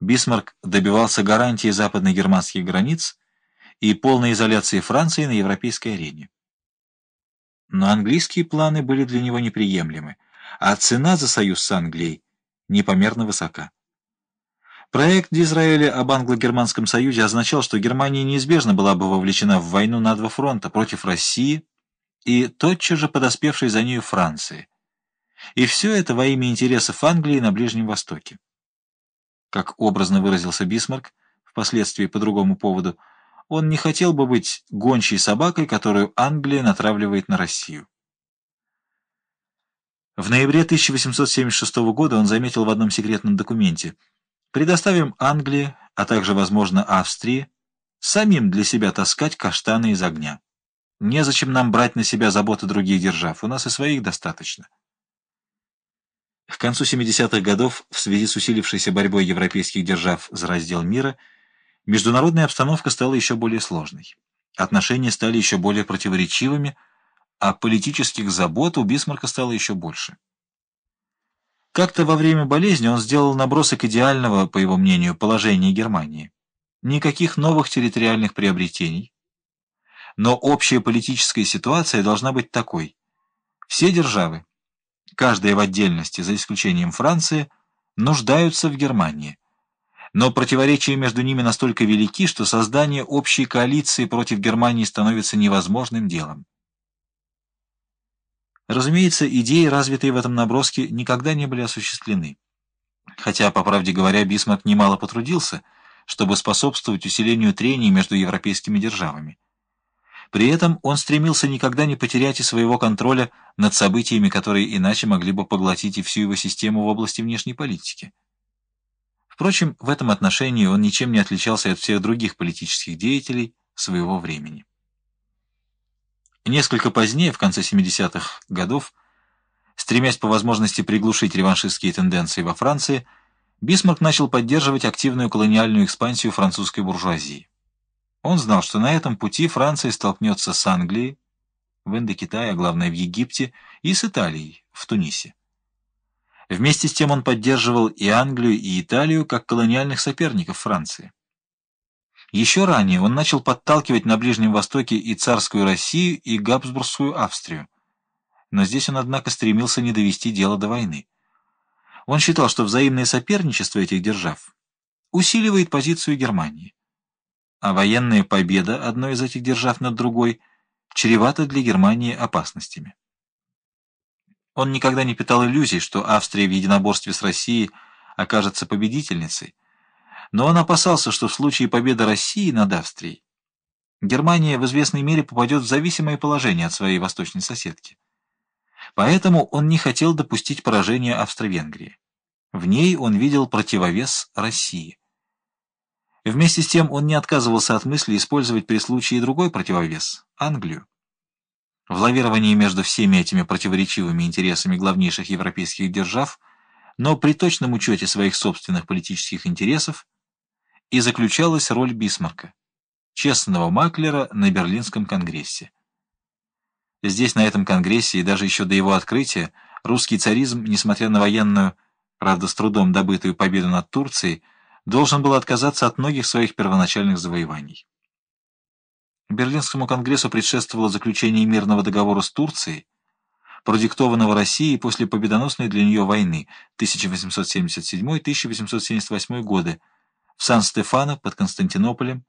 Бисмарк добивался гарантии западно-германских границ и полной изоляции Франции на европейской арене. Но английские планы были для него неприемлемы, а цена за союз с Англией непомерно высока. Проект Дизраэля об англо-германском союзе означал, что Германия неизбежно была бы вовлечена в войну на два фронта против России и тотчас же подоспевшей за нею Франции. И все это во имя интересов Англии на Ближнем Востоке. Как образно выразился Бисмарк, впоследствии по другому поводу, он не хотел бы быть гончей собакой, которую Англия натравливает на Россию. В ноябре 1876 года он заметил в одном секретном документе «Предоставим Англии, а также, возможно, Австрии, самим для себя таскать каштаны из огня. Незачем нам брать на себя заботы других держав, у нас и своих достаточно». К концу 70-х годов, в связи с усилившейся борьбой европейских держав за раздел мира, международная обстановка стала еще более сложной. Отношения стали еще более противоречивыми, а политических забот у Бисмарка стало еще больше. Как-то во время болезни он сделал набросок идеального, по его мнению, положения Германии. Никаких новых территориальных приобретений. Но общая политическая ситуация должна быть такой. Все державы, каждая в отдельности, за исключением Франции, нуждаются в Германии. Но противоречия между ними настолько велики, что создание общей коалиции против Германии становится невозможным делом. Разумеется, идеи, развитые в этом наброске, никогда не были осуществлены. Хотя, по правде говоря, Бисмарк немало потрудился, чтобы способствовать усилению трений между европейскими державами. При этом он стремился никогда не потерять и своего контроля над событиями, которые иначе могли бы поглотить и всю его систему в области внешней политики. Впрочем, в этом отношении он ничем не отличался от всех других политических деятелей своего времени. Несколько позднее, в конце 70-х годов, стремясь по возможности приглушить реваншистские тенденции во Франции, Бисмарк начал поддерживать активную колониальную экспансию французской буржуазии. Он знал, что на этом пути Франция столкнется с Англией, в Индокитае, а главное в Египте, и с Италией, в Тунисе. Вместе с тем он поддерживал и Англию, и Италию как колониальных соперников Франции. Еще ранее он начал подталкивать на Ближнем Востоке и царскую Россию, и Габсбургскую Австрию. Но здесь он, однако, стремился не довести дело до войны. Он считал, что взаимное соперничество этих держав усиливает позицию Германии а военная победа одной из этих держав над другой чревата для Германии опасностями. Он никогда не питал иллюзий, что Австрия в единоборстве с Россией окажется победительницей, но он опасался, что в случае победы России над Австрией Германия в известной мере попадет в зависимое положение от своей восточной соседки. Поэтому он не хотел допустить поражения Австро-Венгрии. В ней он видел противовес России. Вместе с тем он не отказывался от мысли использовать при случае другой противовес – Англию. В лавировании между всеми этими противоречивыми интересами главнейших европейских держав, но при точном учете своих собственных политических интересов, и заключалась роль Бисмарка, честного маклера на Берлинском конгрессе. Здесь, на этом конгрессе, и даже еще до его открытия, русский царизм, несмотря на военную, правда с трудом добытую победу над Турцией, должен был отказаться от многих своих первоначальных завоеваний. Берлинскому конгрессу предшествовало заключение мирного договора с Турцией, продиктованного Россией после победоносной для нее войны 1877-1878 годы в Сан-Стефано под Константинополем,